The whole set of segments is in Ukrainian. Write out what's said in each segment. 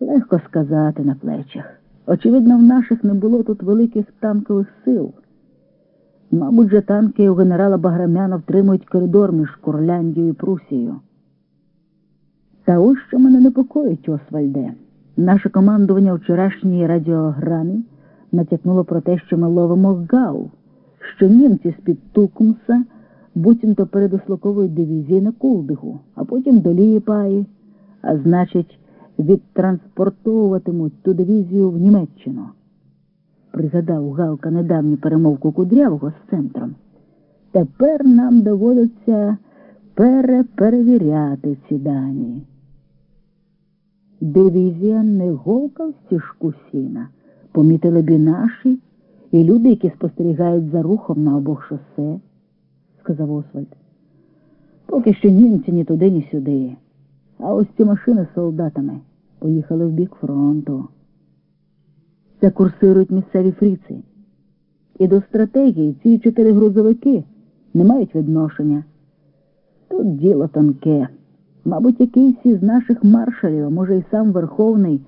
Легко сказати на плечах. Очевидно, в наших не було тут великих танкових сил. Мабуть, же танки у генерала Баграмяна втримують коридор між Курляндією і Прусією. Та ось що мене непокоїть, Освальде. Наше командування у вчорашній натякнуло про те, що ми ловимо гау, що німці з-під Тукумса буцімто передислоковують дивізії на Кулдигу, а потім до Лієпаї, а значить, відтранспортовуватимуть ту дивізію в Німеччину. Пригадав Галка недавню перемовку Кудрявого з центром. Тепер нам доводиться переперевіряти ці дані. Дивізія не голка в стіжку сіна, помітили б і наші, і люди, які спостерігають за рухом на обох шосе, сказав Освальд. Поки що німці ні туди, ні сюди. А ось ці машини з солдатами поїхали в бік фронту. Це курсирують місцеві фріці. І до стратегії ці чотири грузовики не мають відношення. Тут діло тонке. Мабуть, якийсь із наших маршалів, може, і сам Верховний,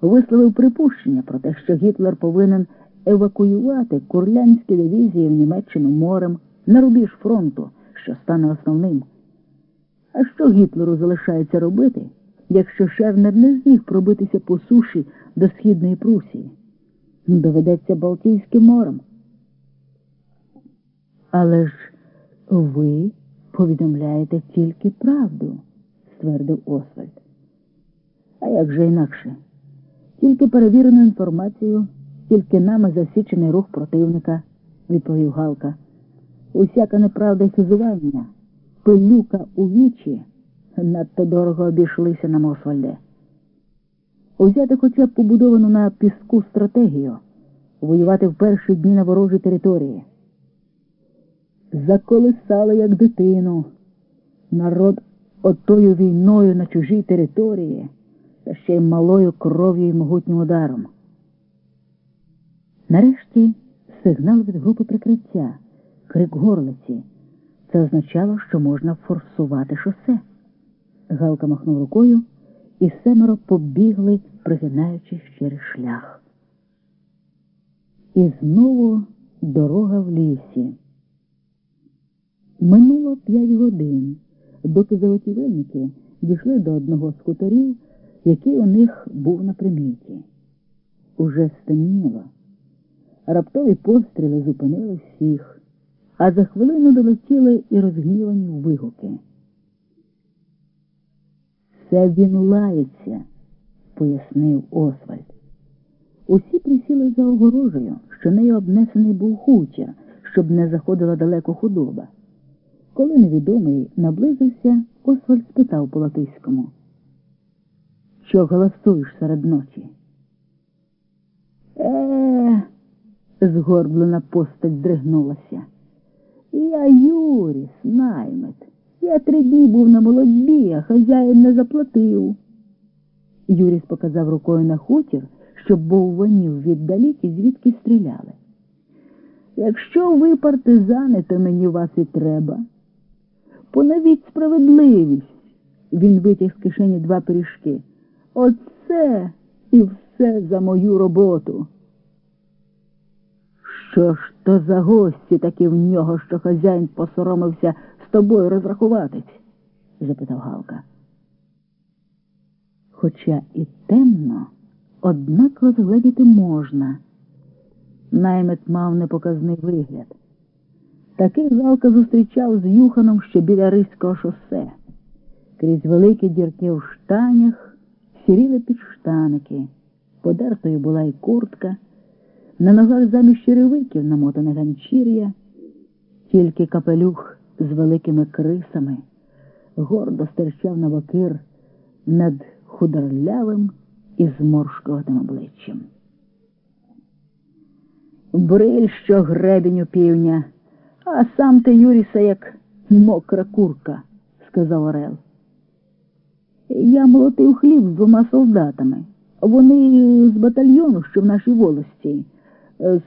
висловив припущення про те, що Гітлер повинен евакуювати курлянські дивізії в Німеччину морем на рубіж фронту, що стане основним. А що Гітлеру залишається робити, якщо Шернер не зміг пробитися по суші до Східної Прусії? Доведеться Балтійським морем. Але ж ви повідомляєте тільки правду, ствердив Освальд. А як же інакше? Тільки перевірену інформацію, тільки нами засічений рух противника, відповів Галка. Усяка неправда й хизування, пилюка у вічі надто дорого обійшлися нам Освальде. Узяти хоча б побудовану на піску стратегію, воювати в перші дні на ворожій території. Заколисали, як дитину, народ отою війною на чужій території, та ще й малою кров'ю і могутнім ударом. Нарешті сигнал від групи прикриття, крик горлиці. Це означало, що можна форсувати шосе. Галка махнув рукою, і семеро побігли, пригинаючись через шлях. І знову дорога в лісі. Минуло п'ять годин, доки заготівельники дійшли до одного з хуторів, який у них був на приміті. Уже стемніло. Раптові постріли зупинили всіх, а за хвилину долетіли і розгнівані вигуки. Це він лається, пояснив Освальд. Усі присіли за огорожею, що нею обнесений був хутір, щоб не заходила далеко худоба. Коли невідомий наблизився, Освальд спитав по латиському. Що голосуєш серед ночі? Е, згорблена постать здригнулася. Я Юріс, наймет. Я три дні був на молодьбі, а хазяїн не заплатив. Юріс показав рукою на хутір, щоб був вонів віддалік і звідки стріляли. Якщо ви партизани, то мені вас і треба. Поновіть справедливість. Він витяг з кишені два пиріжки. Оце і все за мою роботу. Що ж то за гості такі в нього, що хазяїн посоромився з тобою розрахуватись? запитав Галка. Хоча і темно, однак розгледіти можна. Наймет мав непоказний вигляд. Такий Галка зустрічав з Юханом ще біля Ризького шосе. Крізь великі дірки в штанях сіріли підштаники. Подертою була й куртка, на ногах замість черевиків намотане ганчір'я, тільки капелюх з великими крисами гордо стирчав на бокир над худорлявим і зморшкуватим обличчям. Бриль, що гребінь у півня, а сам ти, Юріса, як мокра курка, сказав Орел. Я молотив хліб з двома солдатами. Вони з батальйону, що в нашій волості.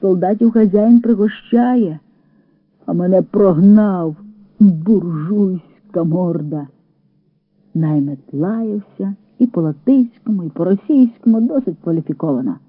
Солдатів хазяїн пригощає, а мене прогнав буржуйська морда. Наймет лаявся і по латиському, і по російському досить кваліфікована.